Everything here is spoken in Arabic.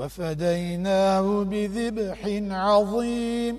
وفديناه بذبح عظيم.